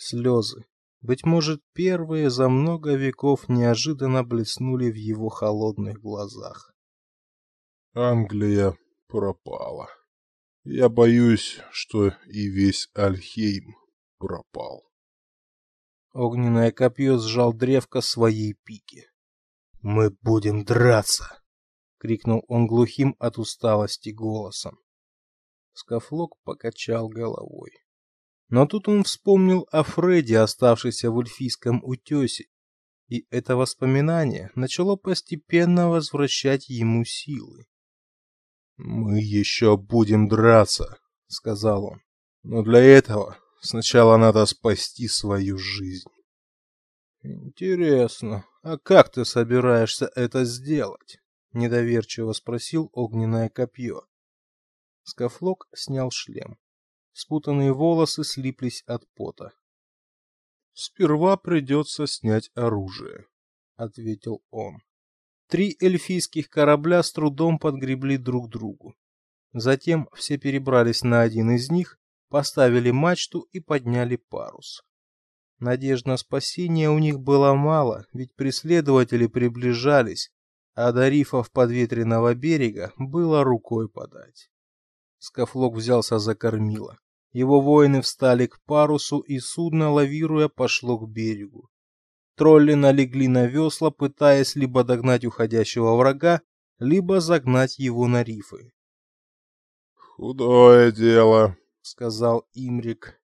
Слезы, быть может, первые за много веков неожиданно блеснули в его холодных глазах. Англия пропала. Я боюсь, что и весь Альхейм пропал. Огненное копье сжал древко своей пики. «Мы будем драться!» — крикнул он глухим от усталости голосом. Скафлок покачал головой. Но тут он вспомнил о Фреде, оставшейся в эльфийском утесе, и это воспоминание начало постепенно возвращать ему силы. «Мы еще будем драться», — сказал он. «Но для этого сначала надо спасти свою жизнь». «Интересно, а как ты собираешься это сделать?» — недоверчиво спросил огненное копье. Скафлок снял шлем. Спутанные волосы слиплись от пота. «Сперва придется снять оружие», — ответил он. Три эльфийских корабля с трудом подгребли друг другу. Затем все перебрались на один из них, поставили мачту и подняли парус. Надежд на спасение у них было мало, ведь преследователи приближались, а до рифов подветренного берега было рукой подать. Скафлок взялся за кормило. Его воины встали к парусу, и судно, лавируя, пошло к берегу. Тролли налегли на весла, пытаясь либо догнать уходящего врага, либо загнать его на рифы. «Худое дело», — сказал Имрик.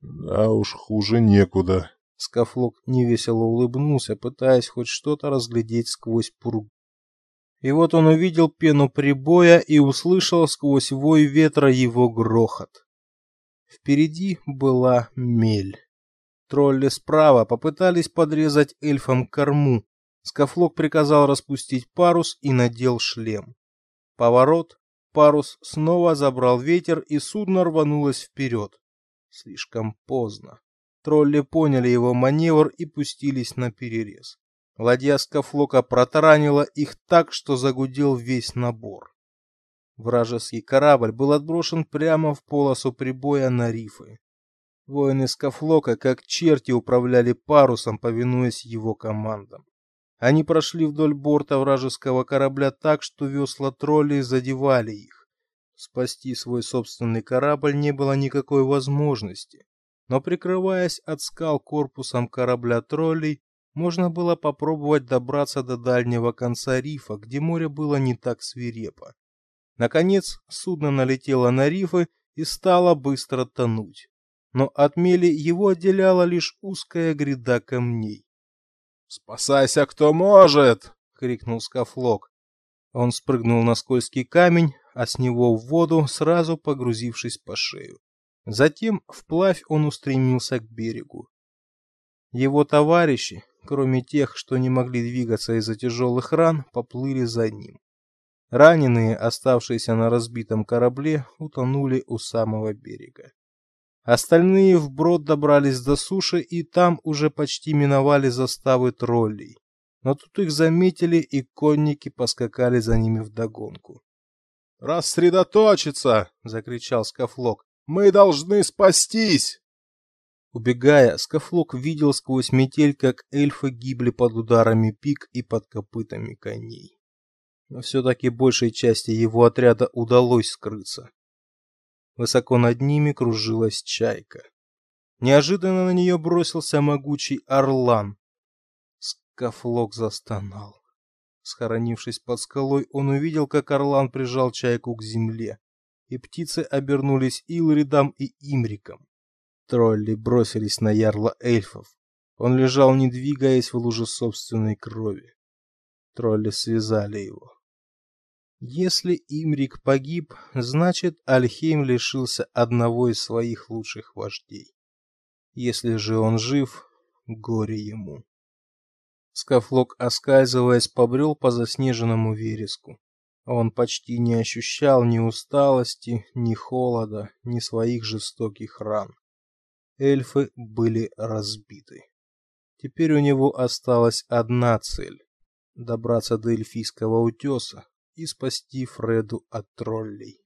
«Да уж, хуже некуда». Скафлок невесело улыбнулся, пытаясь хоть что-то разглядеть сквозь пургу. И вот он увидел пену прибоя и услышал сквозь вой ветра его грохот. Впереди была мель. Тролли справа попытались подрезать эльфам корму. Скафлок приказал распустить парус и надел шлем. Поворот, парус снова забрал ветер, и судно рванулось вперед. Слишком поздно. Тролли поняли его маневр и пустились на перерез. Ладья Скафлока протаранила их так, что загудел весь набор. Вражеский корабль был отброшен прямо в полосу прибоя на рифы. Воины Скафлока как черти управляли парусом, повинуясь его командам. Они прошли вдоль борта вражеского корабля так, что весла троллей задевали их. Спасти свой собственный корабль не было никакой возможности, но прикрываясь от скал корпусом корабля троллей, можно было попробовать добраться до дальнего конца рифа, где море было не так свирепо. Наконец, судно налетело на рифы и стало быстро тонуть но от мели его отделяла лишь узкая гряда камней. «Спасайся, кто может!» — крикнул Скафлок. Он спрыгнул на скользкий камень, а с него в воду, сразу погрузившись по шею. Затем вплавь он устремился к берегу. Его товарищи, кроме тех, что не могли двигаться из-за тяжелых ран, поплыли за ним. Раненые, оставшиеся на разбитом корабле, утонули у самого берега. Остальные вброд добрались до суши и там уже почти миновали заставы троллей. Но тут их заметили, и конники поскакали за ними вдогонку. «Рассредоточиться!» — закричал Скафлок. «Мы должны спастись!» Убегая, Скафлок видел сквозь метель, как эльфы гибли под ударами пик и под копытами коней. Но все-таки большей части его отряда удалось скрыться. Высоко над ними кружилась чайка. Неожиданно на нее бросился могучий орлан. Скафлок застонал. Схоронившись под скалой, он увидел, как орлан прижал чайку к земле, и птицы обернулись Илридом и Имриком. Тролли бросились на ярла эльфов. Он лежал, не двигаясь в луже собственной крови. Тролли связали его. Если Имрик погиб, значит Альхейм лишился одного из своих лучших вождей. Если же он жив, горе ему. Скафлок, оскальзываясь, побрел по заснеженному вереску. Он почти не ощущал ни усталости, ни холода, ни своих жестоких ран. Эльфы были разбиты. Теперь у него осталась одна цель добраться до эльфийского утеса, и спасти Фреду от троллей.